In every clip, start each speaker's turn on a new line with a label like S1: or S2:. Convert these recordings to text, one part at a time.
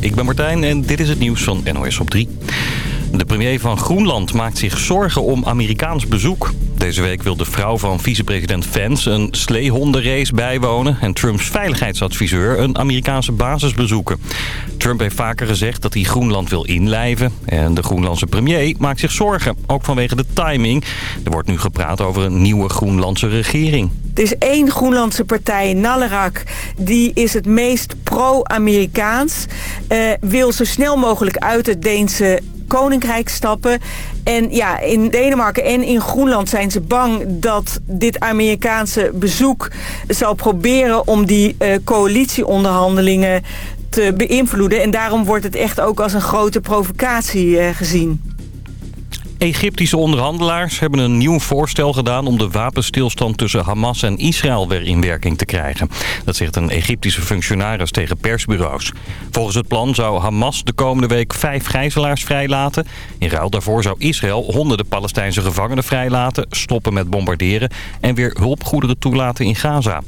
S1: Ik ben Martijn en dit is het nieuws van NOS op 3. De premier van Groenland maakt zich zorgen om Amerikaans bezoek. Deze week wil de vrouw van vicepresident Vance een sleehondenrace bijwonen... en Trumps veiligheidsadviseur een Amerikaanse basis bezoeken. Trump heeft vaker gezegd dat hij Groenland wil inlijven. En de Groenlandse premier maakt zich zorgen, ook vanwege de timing. Er wordt nu gepraat over een nieuwe Groenlandse regering.
S2: Er is één Groenlandse partij, Nalerak, die is het meest pro-Amerikaans. Uh, wil zo snel mogelijk uit het Deense koninkrijk stappen. En ja, in Denemarken en in Groenland zijn ze bang dat dit Amerikaanse bezoek zal proberen om die uh, coalitieonderhandelingen te beïnvloeden. En daarom wordt het echt ook als een grote provocatie uh, gezien.
S1: Egyptische onderhandelaars hebben een nieuw voorstel gedaan... om de wapenstilstand tussen Hamas en Israël weer in werking te krijgen. Dat zegt een Egyptische functionaris tegen persbureaus. Volgens het plan zou Hamas de komende week vijf gijzelaars vrijlaten. In ruil daarvoor zou Israël honderden Palestijnse gevangenen vrijlaten... stoppen met bombarderen en weer hulpgoederen toelaten in Gaza.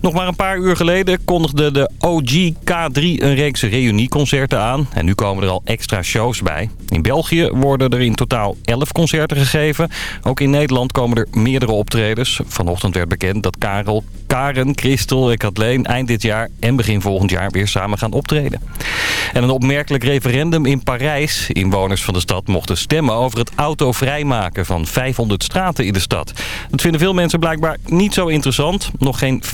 S1: Nog maar een paar uur geleden kondigde de OG K3 een reeks reunieconcerten aan. En nu komen er al extra shows bij. In België worden er in totaal 11 concerten gegeven. Ook in Nederland komen er meerdere optredens. Vanochtend werd bekend dat Karel, Karen, Christel en Kathleen eind dit jaar en begin volgend jaar weer samen gaan optreden. En een opmerkelijk referendum in Parijs. Inwoners van de stad mochten stemmen over het autovrijmaken van 500 straten in de stad. Dat vinden veel mensen blijkbaar niet zo interessant. Nog geen 4%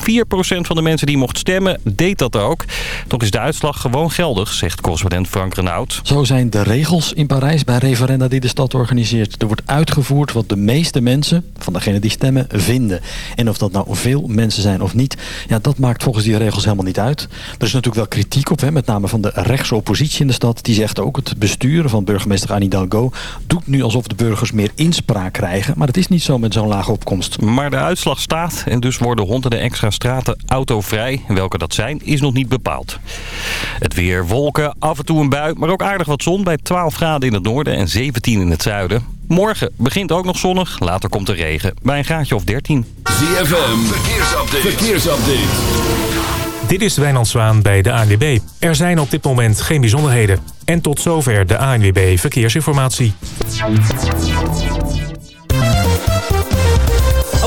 S1: van de mensen die mocht stemmen deed dat ook. Toch is de uitslag gewoon geldig, zegt correspondent Frank Renaud.
S3: Zo zijn de regels in Parijs bij referenda die de stad organiseert. Er wordt uitgevoerd wat de meeste mensen, van degenen die stemmen, vinden. En of dat nou veel mensen zijn of niet, ja, dat maakt volgens die regels helemaal niet uit. Er is natuurlijk wel kritiek op, hè, met name van de rechtse oppositie in de stad. Die zegt ook, het bestuur van burgemeester Annie Hidalgo doet nu alsof de burgers meer inspraak krijgen. Maar het is niet zo met zo'n lage opkomst.
S1: Maar de uitslag staat en dus worden honderden extra straten autovrij. Welke dat zijn, is nog niet bepaald. Het weer, wolken, af en toe een bui, maar ook aardig wat zon bij 12 graden in het noorden en 17 in het zuiden. Morgen begint ook nog zonnig, later komt de regen bij een graadje of 13.
S4: ZFM, verkeersupdate. verkeersupdate.
S5: Dit is Wijnand Zwaan bij de ANWB. Er zijn op dit moment geen bijzonderheden. En tot zover de ANWB Verkeersinformatie.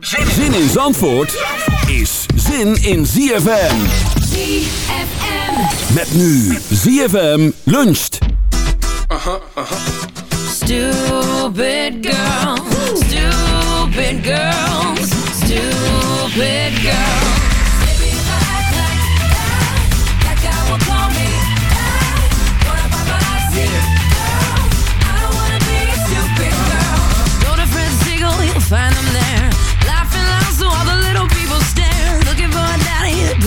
S4: Zin in Zandvoort is zin in ZFM.
S6: ZFM.
S4: Met nu ZFM luncht.
S7: Aha, aha.
S6: Stupid girl, stupid girls, stupid girl.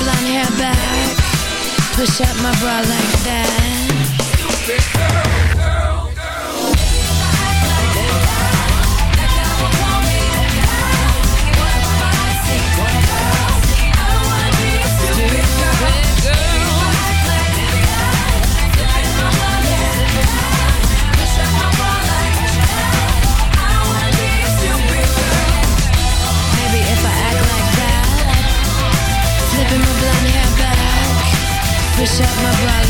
S8: blonde hair back. Push up my bra like that. Push up my
S6: body.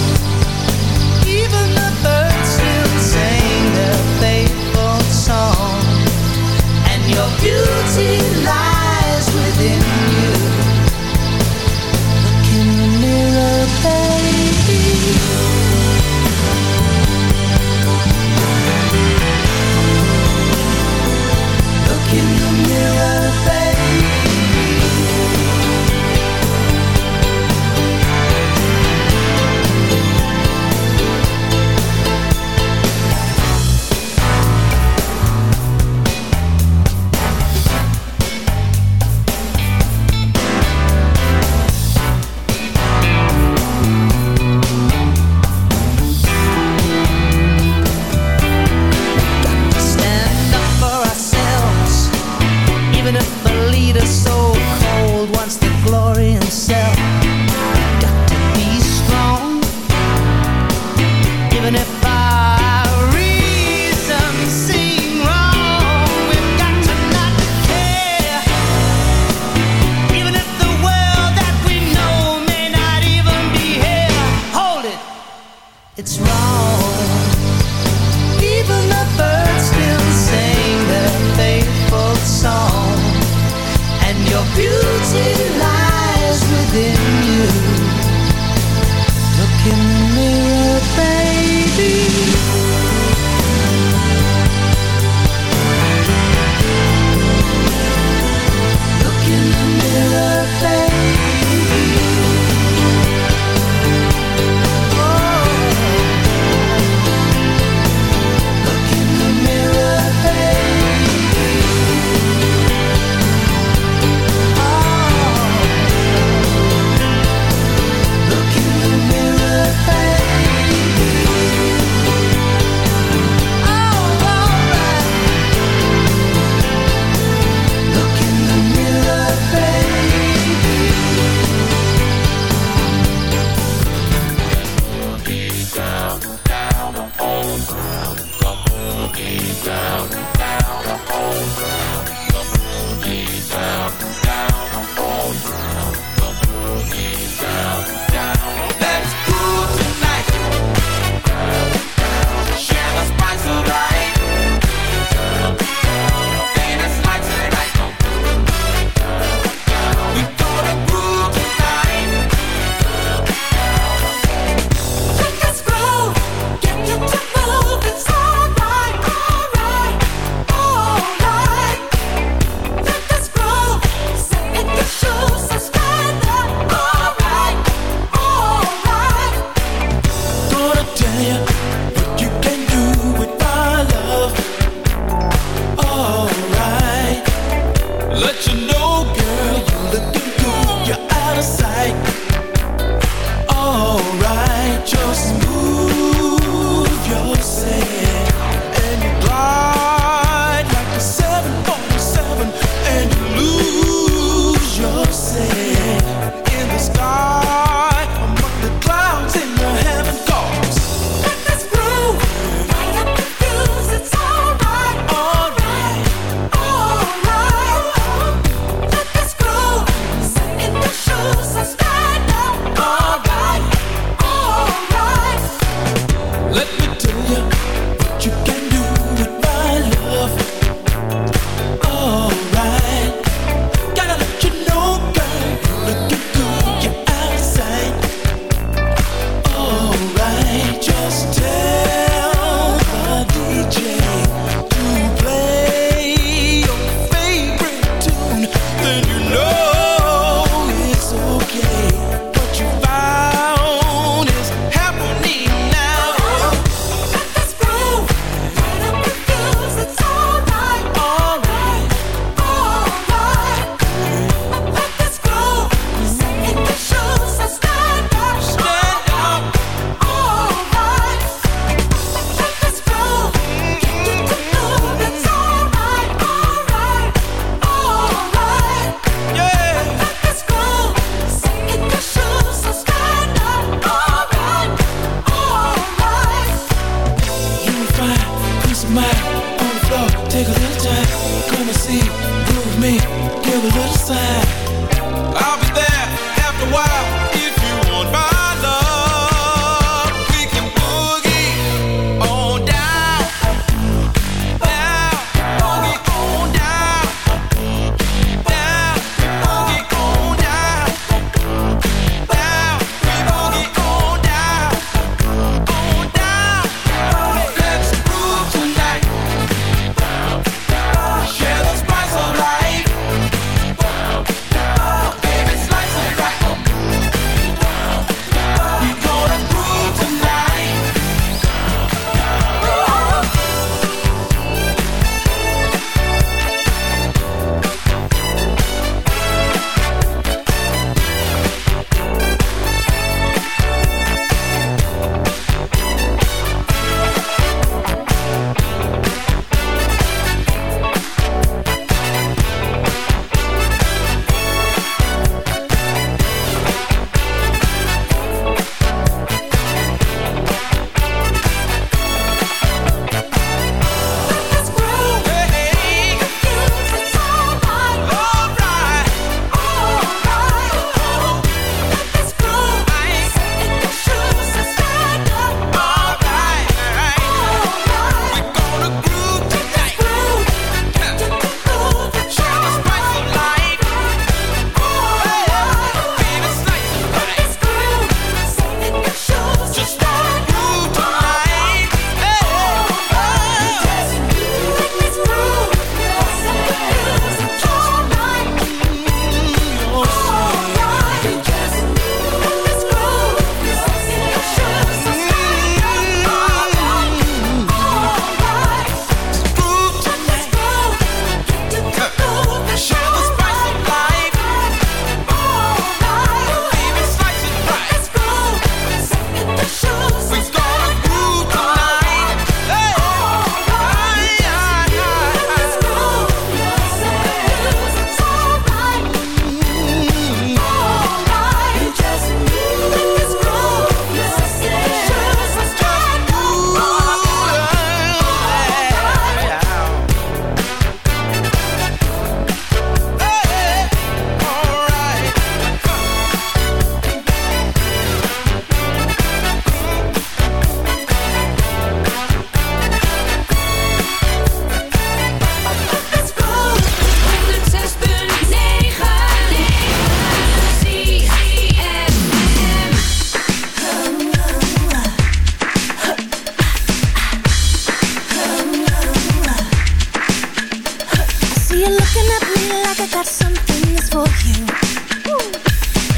S9: like I got something that's for you.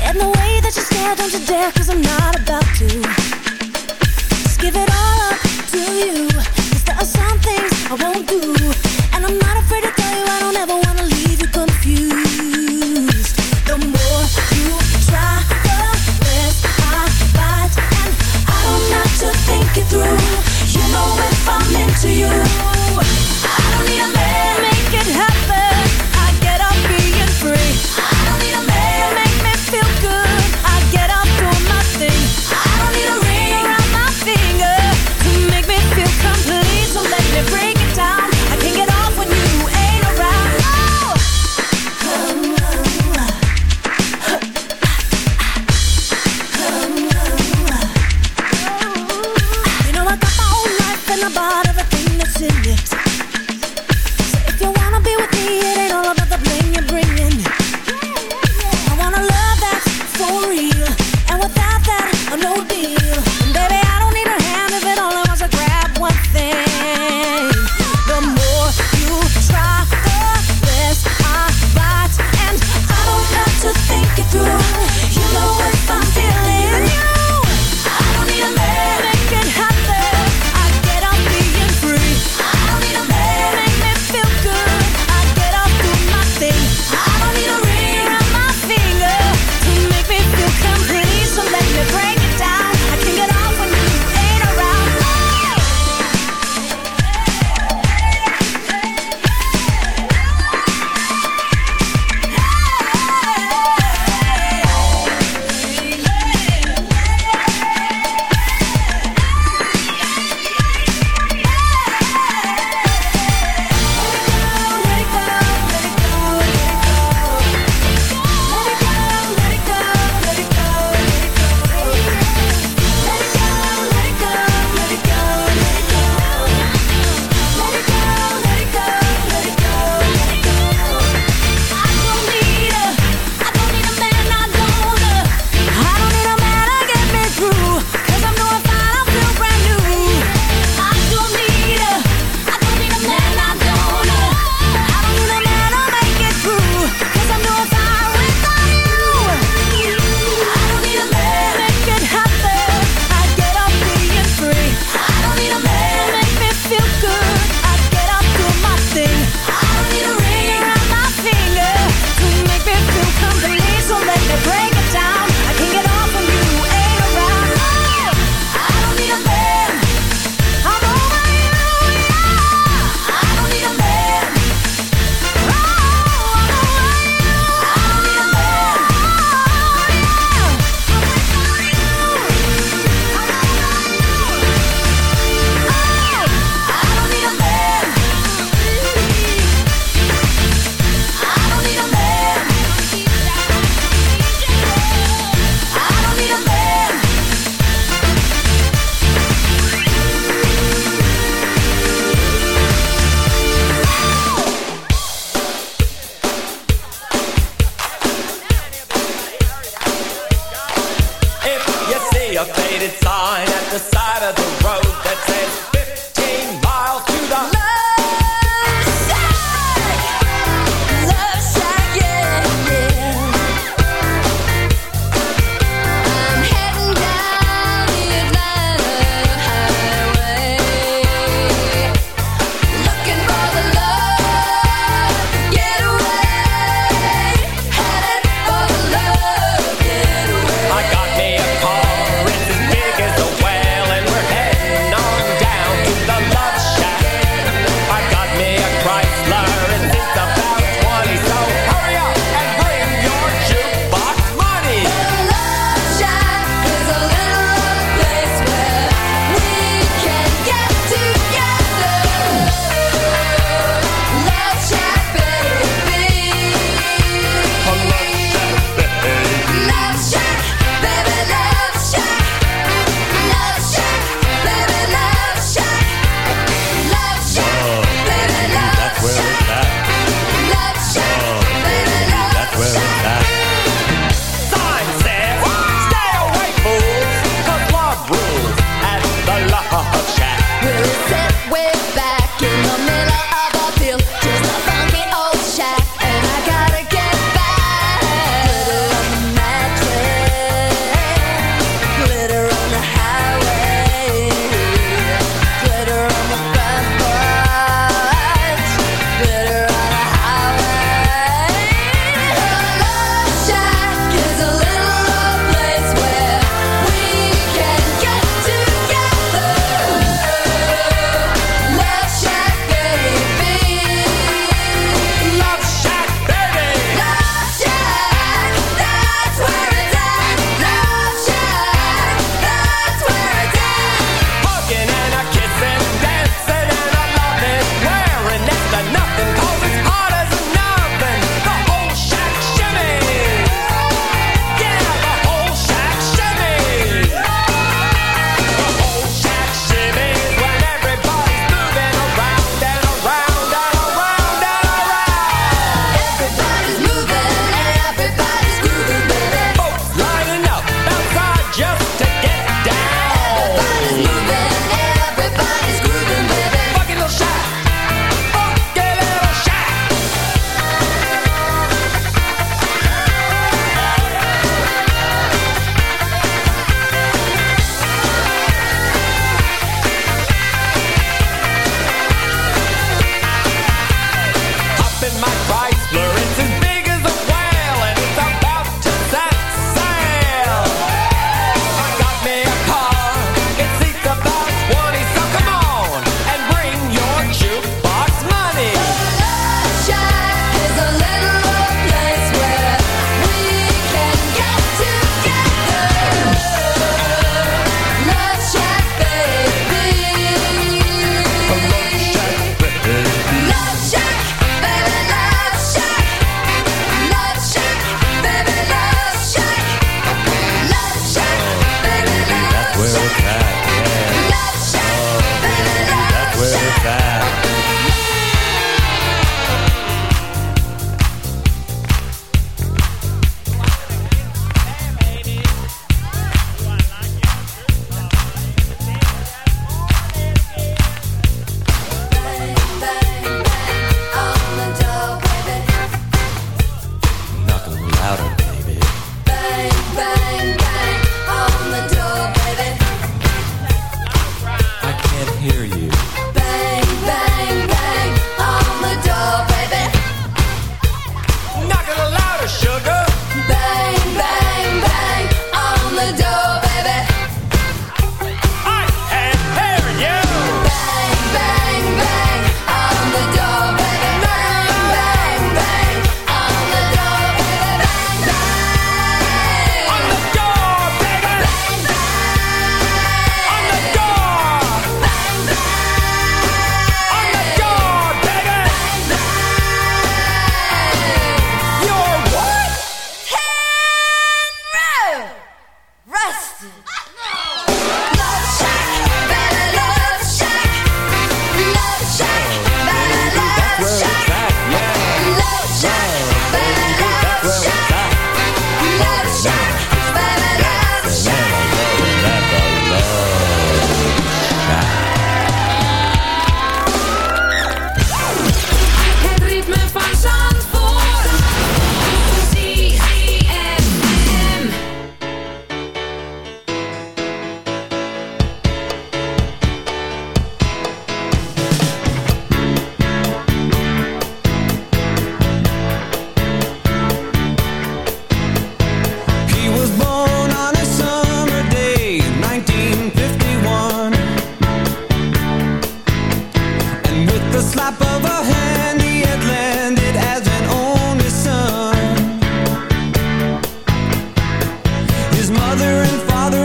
S9: And the way that you stare, don't you dare Cause I'm not about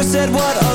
S10: said, What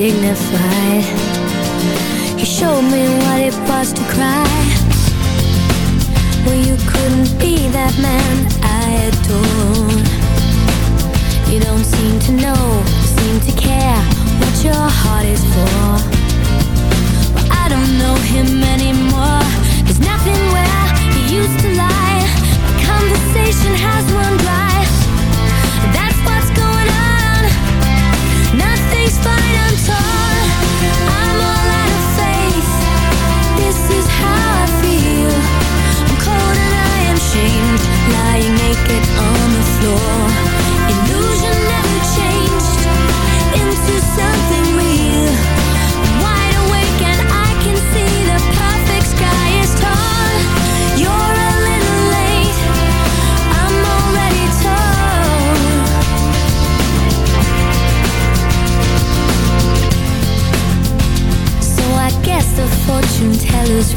S6: dignified. You showed me what it was to cry. Well, you couldn't be that man I adored You don't seem to know, seem to care What your heart is for. Well, I don't know him anymore. There's nothing where he used to lie. My conversation has run dry.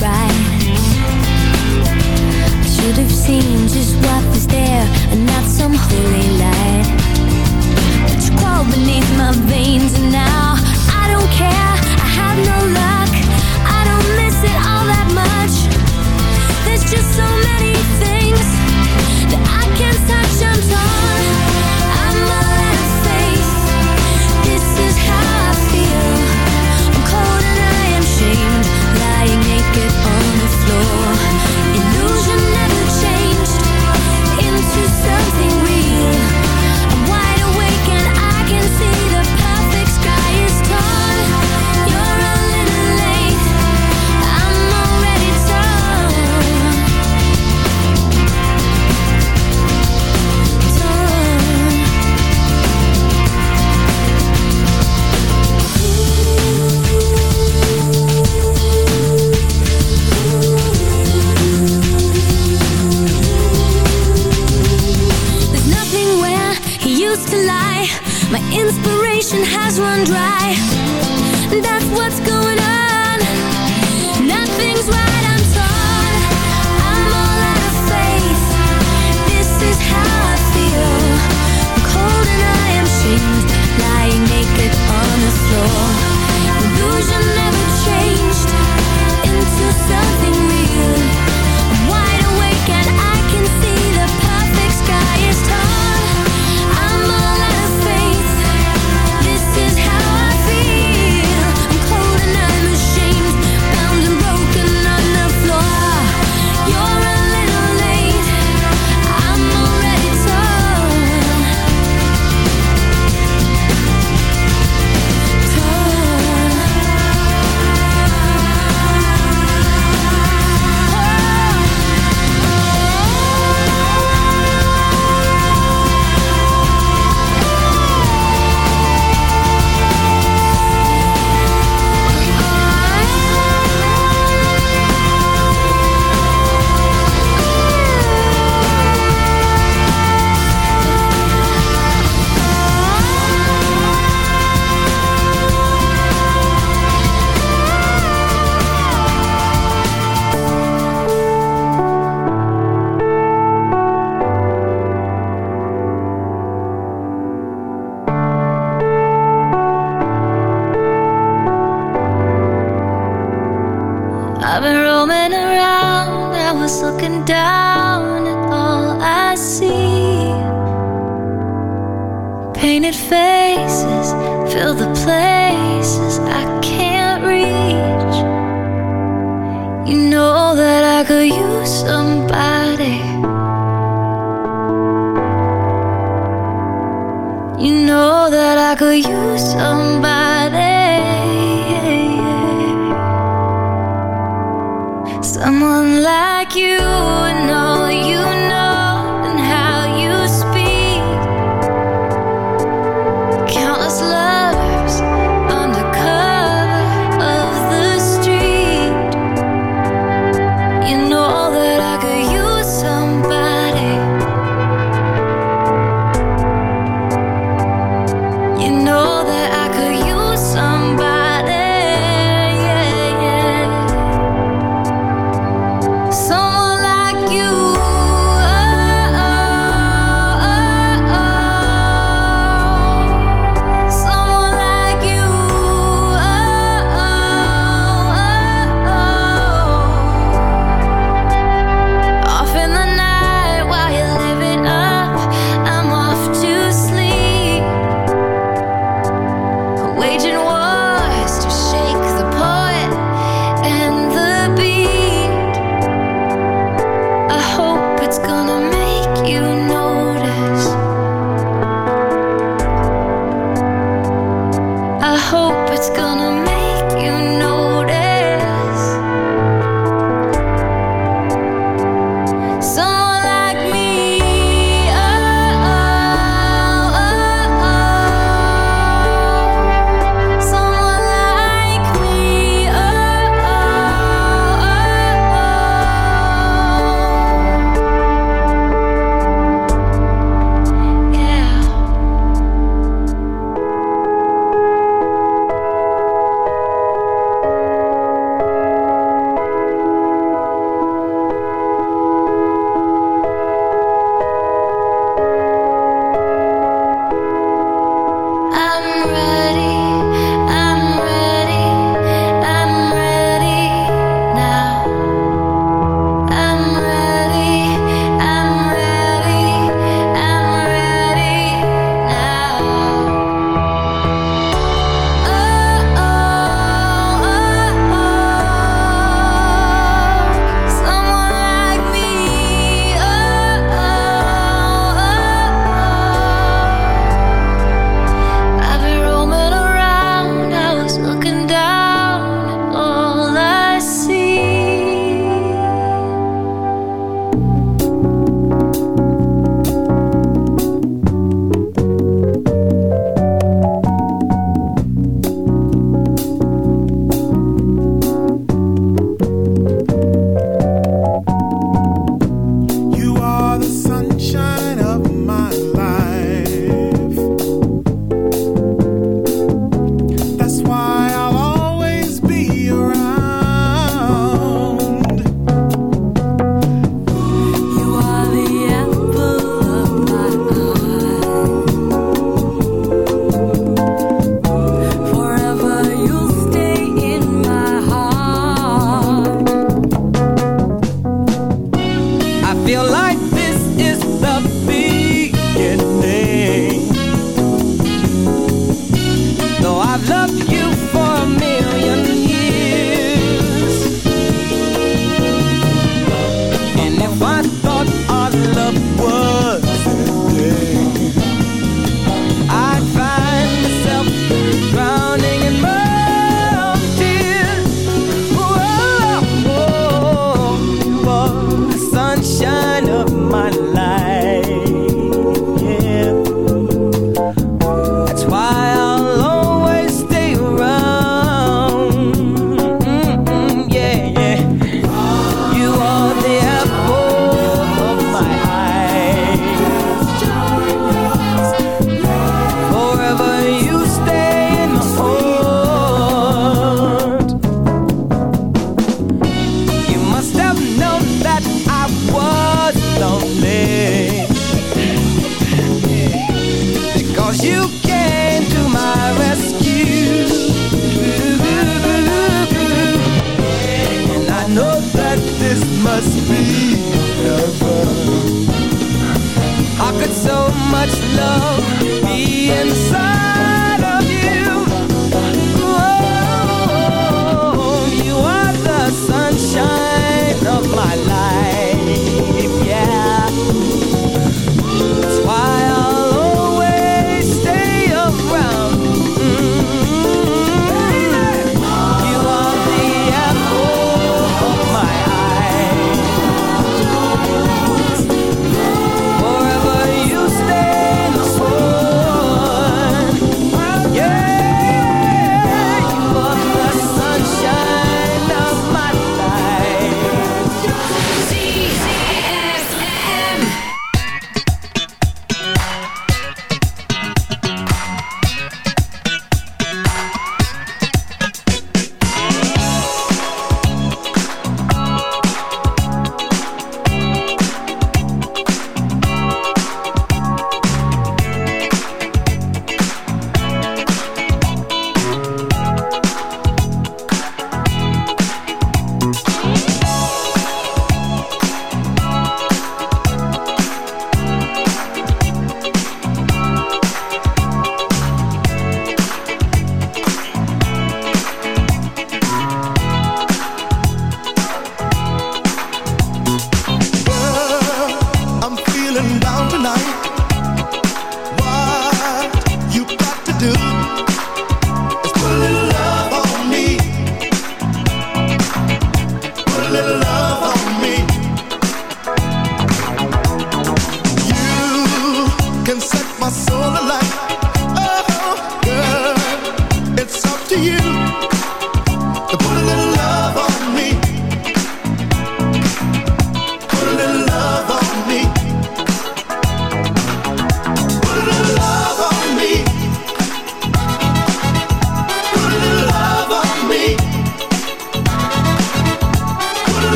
S6: right. I should have seen just what was there And not some holy But you crawled beneath my veins and now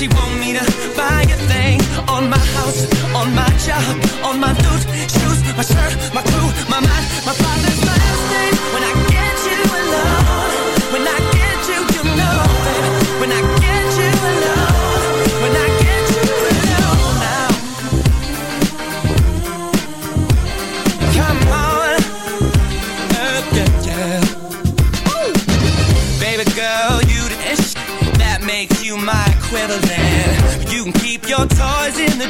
S10: She want me to buy a thing on my house, on my job, on my boots, shoes, my shirt, my clothes.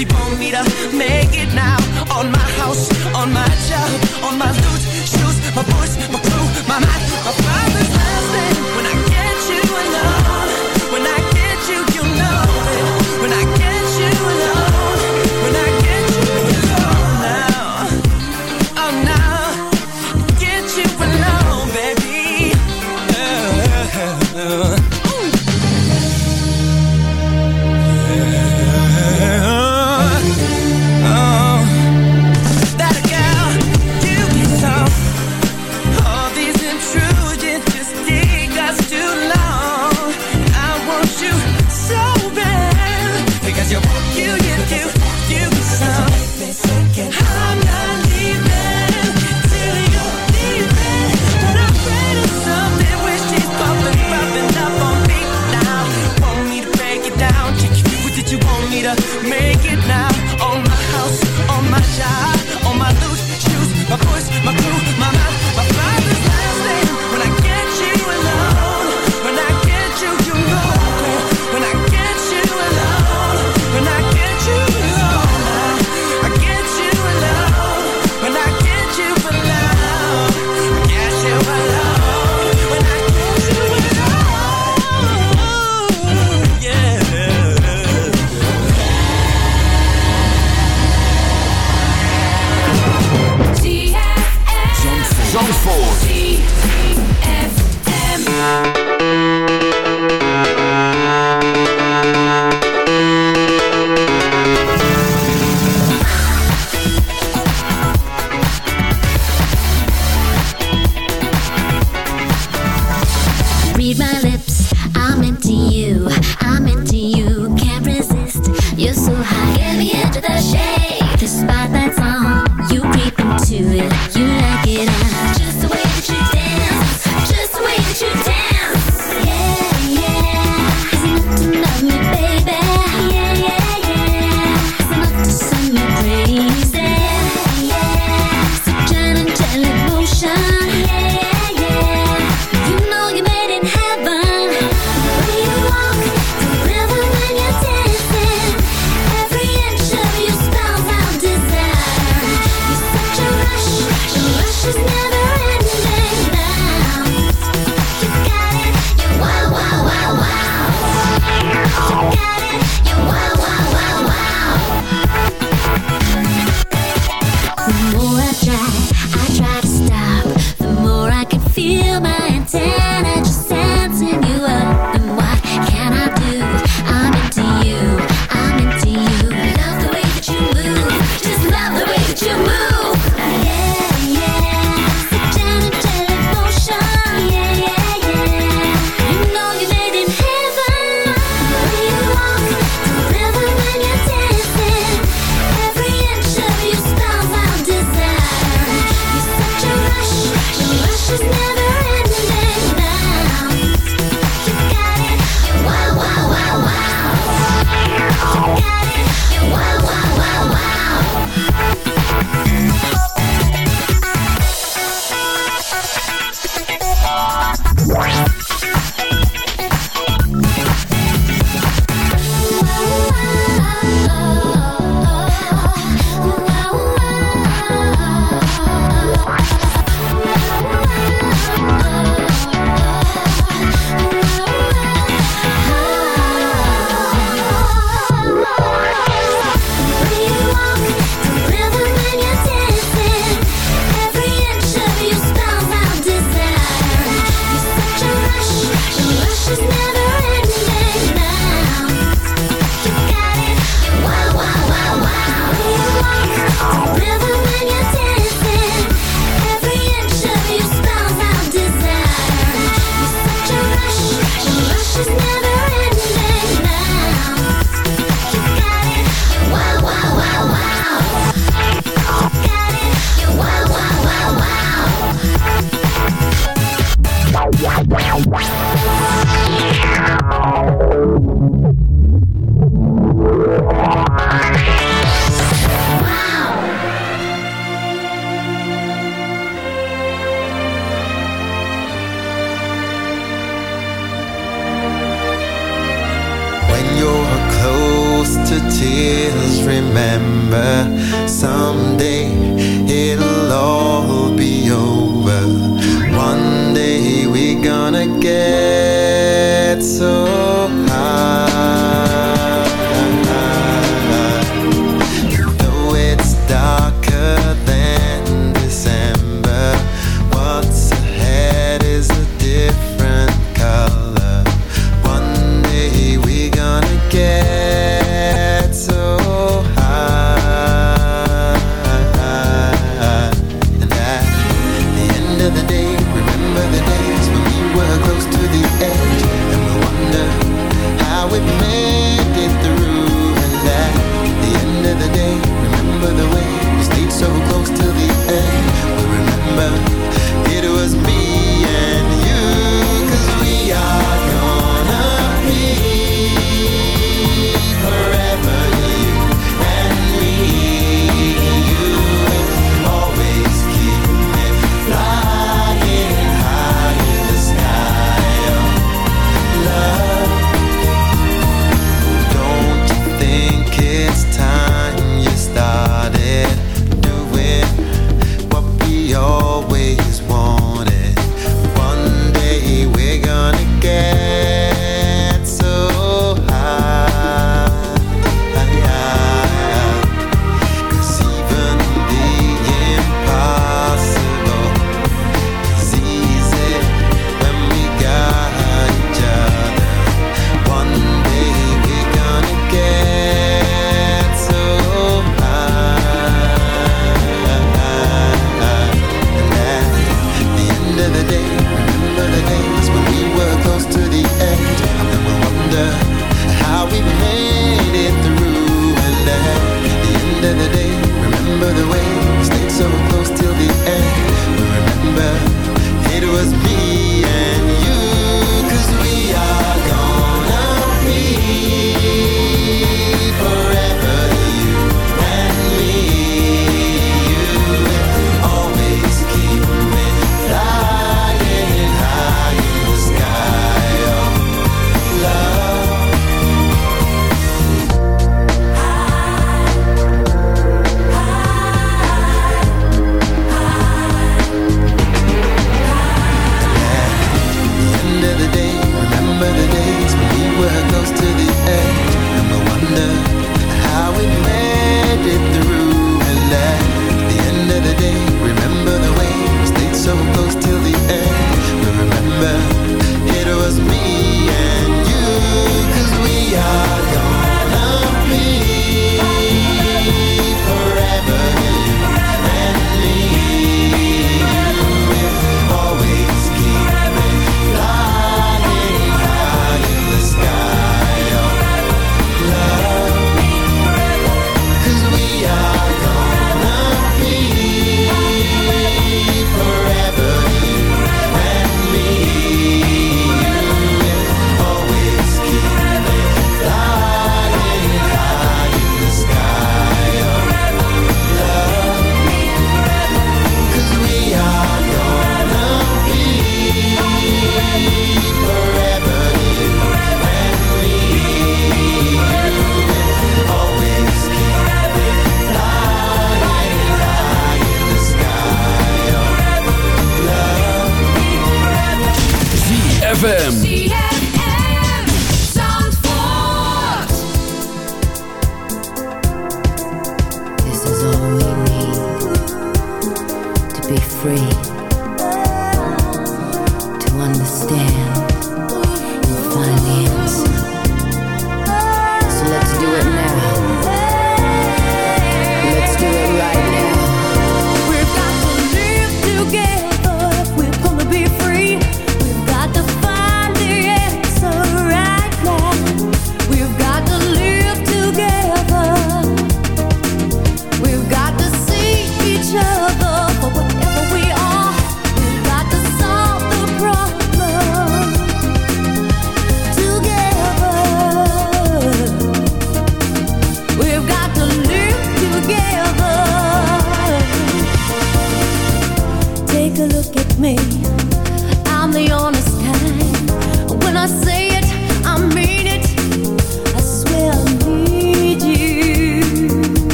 S10: keep on me to make it now. On my house, on my job, on my loot, shoes, my voice, my crew, my mind, my father's house. When I